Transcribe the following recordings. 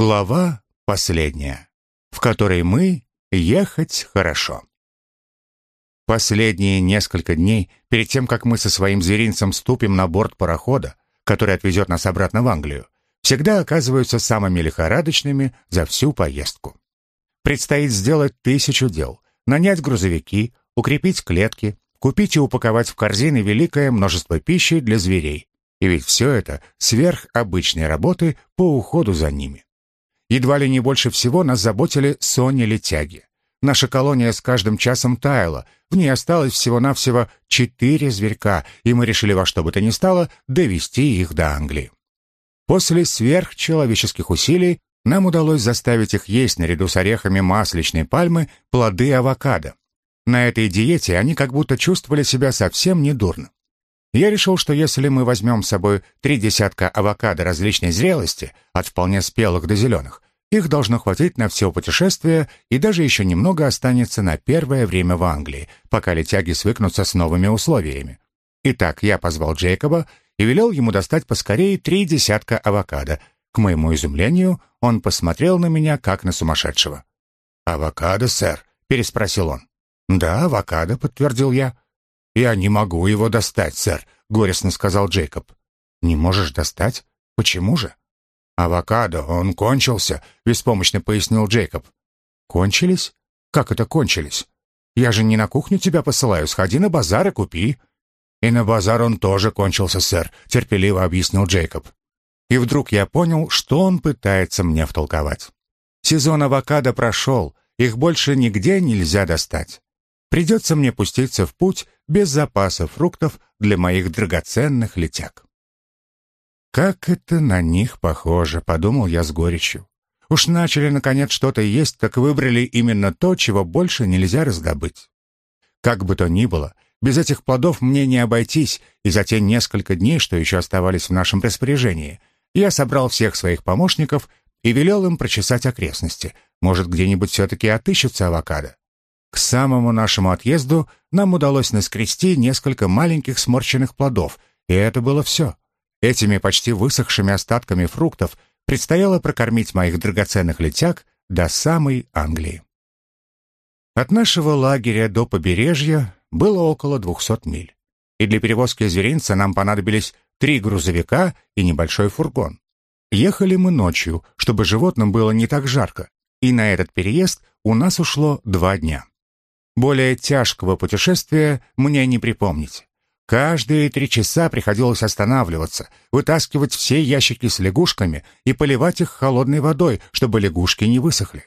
Глава последняя, в которой мы ехать хорошо. Последние несколько дней, перед тем, как мы со своим зверинцем ступим на борт парохода, который отвезет нас обратно в Англию, всегда оказываются самыми лихорадочными за всю поездку. Предстоит сделать тысячу дел, нанять грузовики, укрепить клетки, купить и упаковать в корзины великое множество пищи для зверей. И ведь все это сверхобычные работы по уходу за ними. Едва ли не больше всего нас заботили сони-летяги. Наша колония с каждым часом таяла, в ней осталось всего-навсего четыре зверька, и мы решили во что бы то ни стало довести их до Англии. После сверхчеловеческих усилий нам удалось заставить их есть наряду с орехами масличной пальмы плоды авокадо. На этой диете они как будто чувствовали себя совсем недурно. Я решил, что если мы возьмем с собой три десятка авокадо различной зрелости, от вполне спелых до зеленых, их должно хватить на все путешествие и даже еще немного останется на первое время в Англии, пока летяги свыкнутся с новыми условиями. Итак, я позвал Джейкоба и велел ему достать поскорее три десятка авокадо. К моему изумлению, он посмотрел на меня, как на сумасшедшего. «Авокадо, сэр?» — переспросил он. «Да, авокадо», — подтвердил я. «Я не могу его достать, сэр», — горестно сказал Джейкоб. «Не можешь достать? Почему же?» «Авокадо, он кончился», — беспомощно пояснил Джейкоб. «Кончились? Как это кончились? Я же не на кухню тебя посылаю, сходи на базар и купи». «И на базар он тоже кончился, сэр», — терпеливо объяснил Джейкоб. И вдруг я понял, что он пытается мне втолковать. Сезон авокадо прошел, их больше нигде нельзя достать. Придется мне пуститься в путь без запаса фруктов для моих драгоценных летяг. «Как это на них похоже», — подумал я с горечью. «Уж начали, наконец, что-то есть, как выбрали именно то, чего больше нельзя раздобыть». Как бы то ни было, без этих плодов мне не обойтись, и за те несколько дней, что еще оставались в нашем распоряжении, я собрал всех своих помощников и велел им прочесать окрестности. Может, где-нибудь все-таки отыщется авокадо. К самому нашему отъезду нам удалось наскрести несколько маленьких сморщенных плодов, и это было все. Этими почти высохшими остатками фруктов предстояло прокормить моих драгоценных летяг до самой Англии. От нашего лагеря до побережья было около 200 миль, и для перевозки зверинца нам понадобились три грузовика и небольшой фургон. Ехали мы ночью, чтобы животным было не так жарко, и на этот переезд у нас ушло два дня. Более тяжкого путешествия мне не припомнить. Каждые три часа приходилось останавливаться, вытаскивать все ящики с лягушками и поливать их холодной водой, чтобы лягушки не высохли.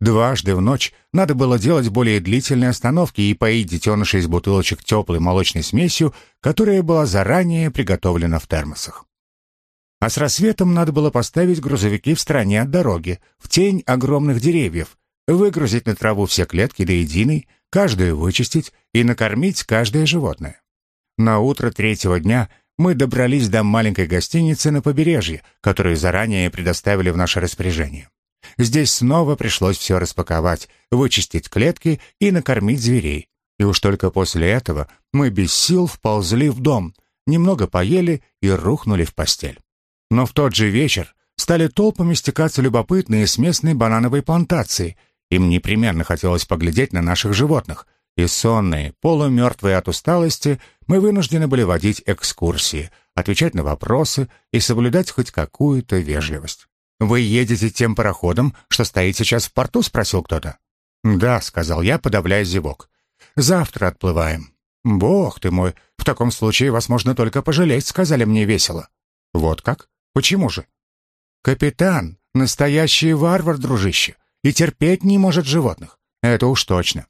Дважды в ночь надо было делать более длительные остановки и поить детенышей из бутылочек теплой молочной смесью, которая была заранее приготовлена в термосах. А с рассветом надо было поставить грузовики в стороне от дороги, в тень огромных деревьев, выгрузить на траву все клетки до единой, каждую вычистить и накормить каждое животное. На утро третьего дня мы добрались до маленькой гостиницы на побережье, которую заранее предоставили в наше распоряжение. Здесь снова пришлось все распаковать, вычистить клетки и накормить зверей. И уж только после этого мы без сил вползли в дом, немного поели и рухнули в постель. Но в тот же вечер стали толпами стекаться любопытные с местной банановой плантации — им непременно хотелось поглядеть на наших животных, и сонные, полумертвые от усталости, мы вынуждены были водить экскурсии, отвечать на вопросы и соблюдать хоть какую-то вежливость. «Вы едете тем пароходом, что стоит сейчас в порту?» — спросил кто-то. «Да», — сказал я, подавляя зевок. «Завтра отплываем». «Бог ты мой, в таком случае вас можно только пожалеть», — сказали мне весело. «Вот как? Почему же?» «Капитан, настоящий варвар, дружище и терпеть не может животных. Это уж точно.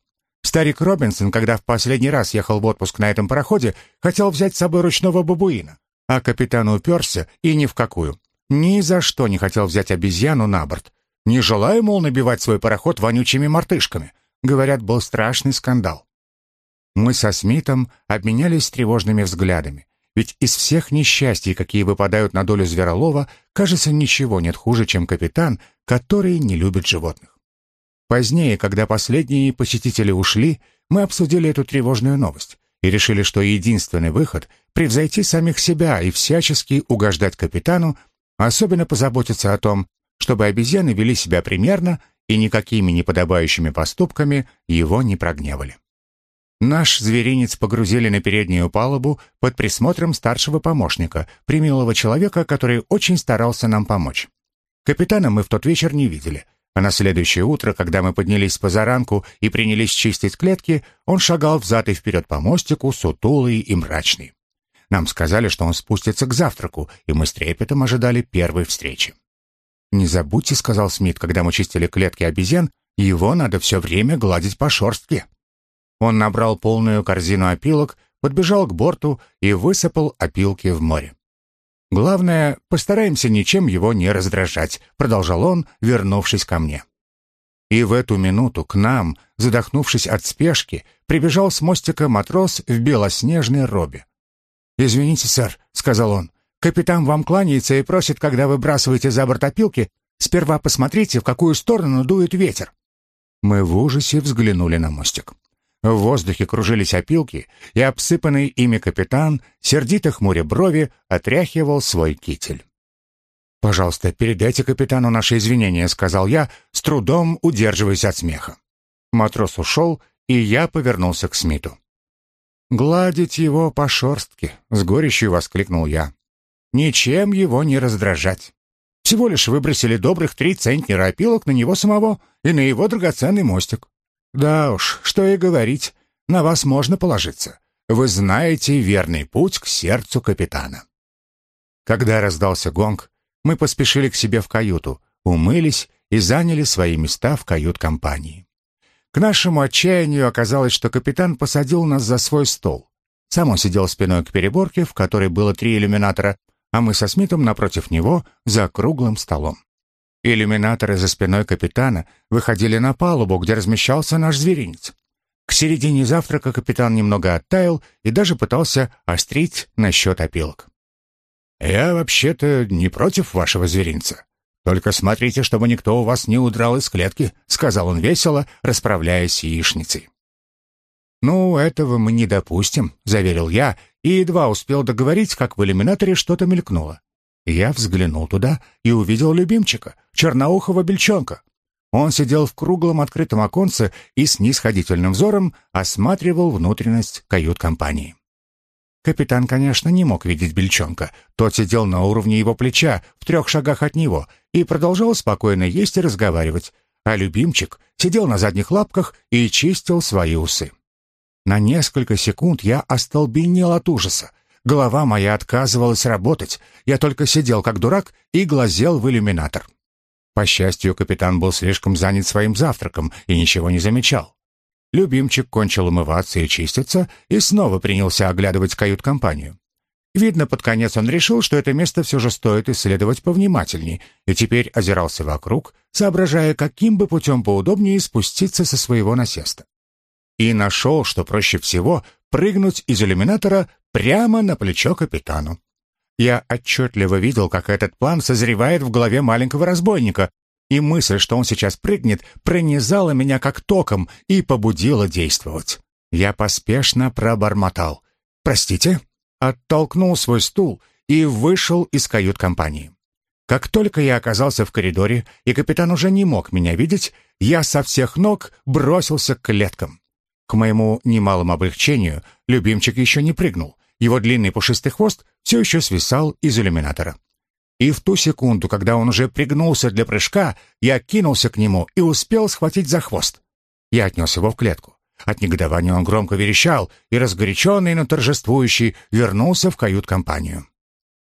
Старик Робинсон, когда в последний раз ехал в отпуск на этом пароходе, хотел взять с собой ручного бабуина, а капитан уперся и ни в какую. Ни за что не хотел взять обезьяну на борт. Не желая, мол, набивать свой пароход вонючими мартышками. Говорят, был страшный скандал. Мы со Смитом обменялись тревожными взглядами. Ведь из всех несчастий, какие выпадают на долю зверолова, кажется, ничего нет хуже, чем капитан, который не любит животных. Позднее, когда последние посетители ушли, мы обсудили эту тревожную новость и решили, что единственный выход — превзойти самих себя и всячески угождать капитану, особенно позаботиться о том, чтобы обезьяны вели себя примерно и никакими неподобающими поступками его не прогневали. Наш зверинец погрузили на переднюю палубу под присмотром старшего помощника, примилого человека, который очень старался нам помочь. Капитана мы в тот вечер не видели, а на следующее утро, когда мы поднялись по заранку и принялись чистить клетки, он шагал взад и вперед по мостику, сутулый и мрачный. Нам сказали, что он спустится к завтраку, и мы с трепетом ожидали первой встречи. «Не забудьте», — сказал Смит, когда мы чистили клетки обезьян, «его надо все время гладить по шорстке». Он набрал полную корзину опилок, подбежал к борту и высыпал опилки в море. «Главное, постараемся ничем его не раздражать», — продолжал он, вернувшись ко мне. И в эту минуту к нам, задохнувшись от спешки, прибежал с мостика матрос в белоснежной робе. «Извините, сэр», — сказал он, — «капитан вам кланяется и просит, когда вы бросаете за борт опилки, сперва посмотрите, в какую сторону дует ветер». Мы в ужасе взглянули на мостик. В воздухе кружились опилки, и обсыпанный ими капитан, сердито хмуря брови, отряхивал свой китель. «Пожалуйста, передайте капитану наши извинения», — сказал я, с трудом удерживаясь от смеха. Матрос ушел, и я повернулся к Смиту. «Гладить его по шорстке», — с горечью воскликнул я. «Ничем его не раздражать. Всего лишь выбросили добрых три центнера опилок на него самого и на его драгоценный мостик. Да уж, что и говорить, на вас можно положиться. Вы знаете верный путь к сердцу капитана. Когда раздался гонг, мы поспешили к себе в каюту, умылись и заняли свои места в кают-компании. К нашему отчаянию оказалось, что капитан посадил нас за свой стол. Сам он сидел спиной к переборке, в которой было три иллюминатора, а мы со Смитом напротив него за круглым столом. Иллюминаторы за спиной капитана выходили на палубу, где размещался наш зверинец. К середине завтрака капитан немного оттаял и даже пытался острить насчет опилок. «Я вообще-то не против вашего зверинца. Только смотрите, чтобы никто у вас не удрал из клетки», — сказал он весело, расправляясь яичницей. «Ну, этого мы не допустим», — заверил я, и едва успел договорить, как в иллюминаторе что-то мелькнуло. Я взглянул туда и увидел любимчика, черноухого бельчонка. Он сидел в круглом открытом оконце и с нисходительным взором осматривал внутренность кают-компании. Капитан, конечно, не мог видеть бельчонка. Тот сидел на уровне его плеча, в трех шагах от него, и продолжал спокойно есть и разговаривать, а любимчик сидел на задних лапках и чистил свои усы. На несколько секунд я остолбенел от ужаса. Голова моя отказывалась работать. Я только сидел как дурак и глазел в иллюминатор. По счастью, капитан был слишком занят своим завтраком и ничего не замечал. Любимчик кончил умываться и чиститься и снова принялся оглядывать кают-компанию. Видно, под конец он решил, что это место все же стоит исследовать повнимательней, и теперь озирался вокруг, соображая, каким бы путем поудобнее спуститься со своего насеста. И нашел, что проще всего прыгнуть из иллюминатора прямо на плечо капитану. Я отчетливо видел, как этот план созревает в голове маленького разбойника, и мысль, что он сейчас прыгнет, пронизала меня как током и побудила действовать. Я поспешно пробормотал. «Простите?» Оттолкнул свой стул и вышел из кают-компании. Как только я оказался в коридоре, и капитан уже не мог меня видеть, я со всех ног бросился к клеткам. К моему немалому облегчению, любимчик еще не прыгнул. Его длинный пушистый хвост все еще свисал из иллюминатора. И в ту секунду, когда он уже пригнулся для прыжка, я кинулся к нему и успел схватить за хвост. Я отнес его в клетку. От негодования он громко верещал и, разгоряченный, но торжествующий, вернулся в кают-компанию.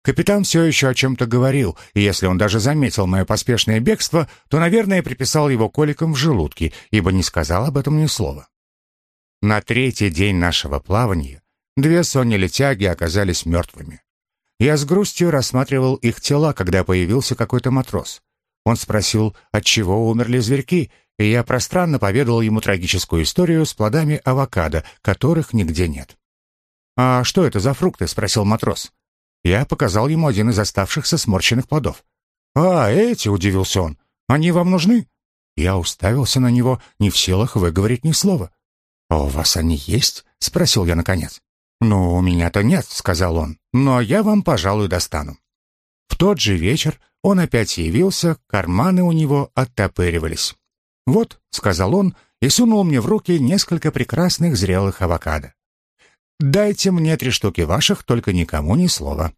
Капитан все еще о чем-то говорил, и если он даже заметил мое поспешное бегство, то, наверное, приписал его коликом в желудке, ибо не сказал об этом ни слова. На третий день нашего плавания две сони-летяги оказались мертвыми. Я с грустью рассматривал их тела, когда появился какой-то матрос. Он спросил, от чего умерли зверьки, и я пространно поведал ему трагическую историю с плодами авокадо, которых нигде нет. «А что это за фрукты?» — спросил матрос. Я показал ему один из оставшихся сморщенных плодов. «А, эти!» — удивился он. «Они вам нужны?» Я уставился на него, не в силах выговорить ни слова. «А у вас они есть?» — спросил я наконец. «Ну, у меня-то нет», — сказал он, — «но я вам, пожалуй, достану». В тот же вечер Он опять явился, карманы у него оттопыривались. «Вот», — сказал он, и сунул мне в руки несколько прекрасных зрелых авокадо. «Дайте мне три штуки ваших, только никому ни слова».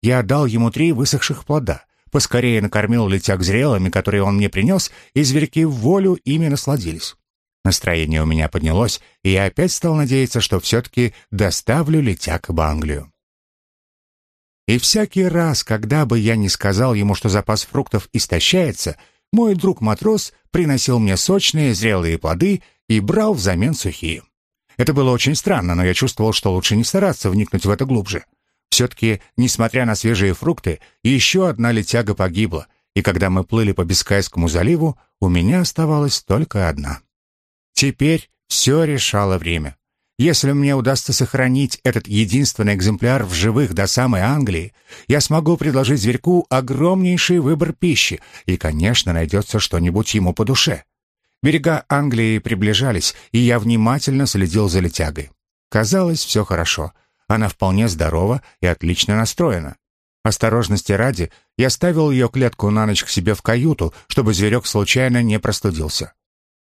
Я отдал ему три высохших плода, поскорее накормил летяг зрелыми, которые он мне принес, и зверьки в волю ими насладились. Настроение у меня поднялось, и я опять стал надеяться, что все-таки доставлю летяг в Англию. И всякий раз, когда бы я не сказал ему, что запас фруктов истощается, мой друг-матрос приносил мне сочные зрелые плоды и брал взамен сухие. Это было очень странно, но я чувствовал, что лучше не стараться вникнуть в это глубже. Все-таки, несмотря на свежие фрукты, еще одна летяга погибла, и когда мы плыли по Бискайскому заливу, у меня оставалась только одна. Теперь все решало время. Если мне удастся сохранить этот единственный экземпляр в живых до самой Англии, я смогу предложить зверьку огромнейший выбор пищи, и, конечно, найдется что-нибудь ему по душе. Берега Англии приближались, и я внимательно следил за летягой. Казалось, все хорошо — она вполне здорова и отлично настроена. Осторожности ради, я ставил ее клетку на ночь к себе в каюту, чтобы зверек случайно не простудился.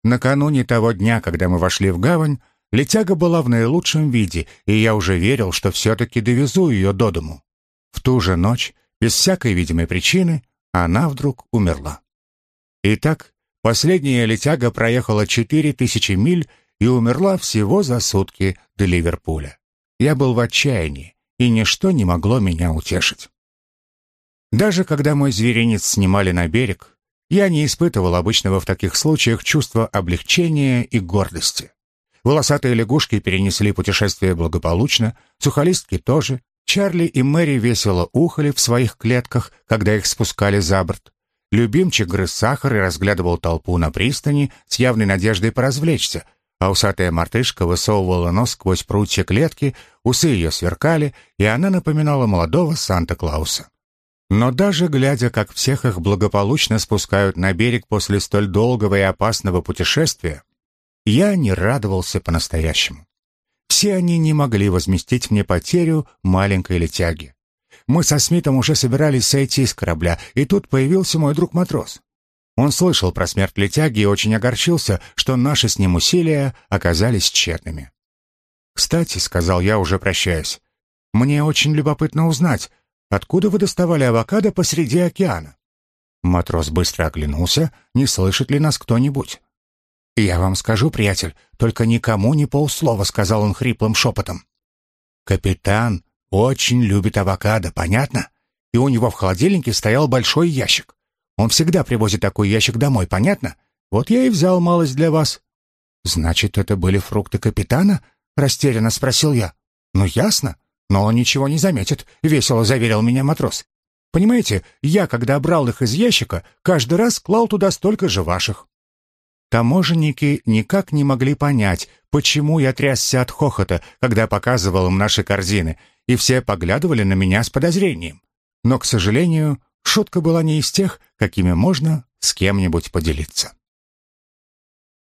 Накануне того дня, когда мы вошли в гавань, летяга была в наилучшем виде, и я уже верил, что все-таки довезу ее до дому. В ту же ночь, без всякой видимой причины, она вдруг умерла. Итак, последняя летяга проехала четыре тысячи миль и умерла всего за сутки до Ливерпуля. Я был в отчаянии, и ничто не могло меня утешить. Даже когда мой зверинец снимали на берег, я не испытывал обычного в таких случаях чувства облегчения и гордости. Волосатые лягушки перенесли путешествие благополучно, сухолистки тоже. Чарли и Мэри весело ухали в своих клетках, когда их спускали за борт. Любимчик грыз сахар и разглядывал толпу на пристани с явной надеждой поразвлечься, а усатая мартышка высовывала нос сквозь прутья клетки, усы ее сверкали, и она напоминала молодого Санта-Клауса. Но даже глядя, как всех их благополучно спускают на берег после столь долгого и опасного путешествия, я не радовался по-настоящему. Все они не могли возместить мне потерю маленькой летяги. Мы со Смитом уже собирались сойти с корабля, и тут появился мой друг-матрос. Он слышал про смерть летяги и очень огорчился, что наши с ним усилия оказались тщетными. «Кстати», — сказал я, уже прощаясь, — «мне очень любопытно узнать, откуда вы доставали авокадо посреди океана?» Матрос быстро оглянулся, не слышит ли нас кто-нибудь. «Я вам скажу, приятель, только никому ни полслова», — сказал он хриплым шепотом. «Капитан очень любит авокадо, понятно? И у него в холодильнике стоял большой ящик. Он всегда привозит такой ящик домой, понятно? Вот я и взял малость для вас». «Значит, это были фрукты капитана?» — растерянно спросил я. «Ну, ясно. Но он ничего не заметит», — весело заверил меня матрос. «Понимаете, я, когда брал их из ящика, каждый раз клал туда столько же ваших». Таможенники никак не могли понять, почему я трясся от хохота, когда показывал им наши корзины, и все поглядывали на меня с подозрением. Но, к сожалению, Шутка была не из тех, какими можно с кем-нибудь поделиться.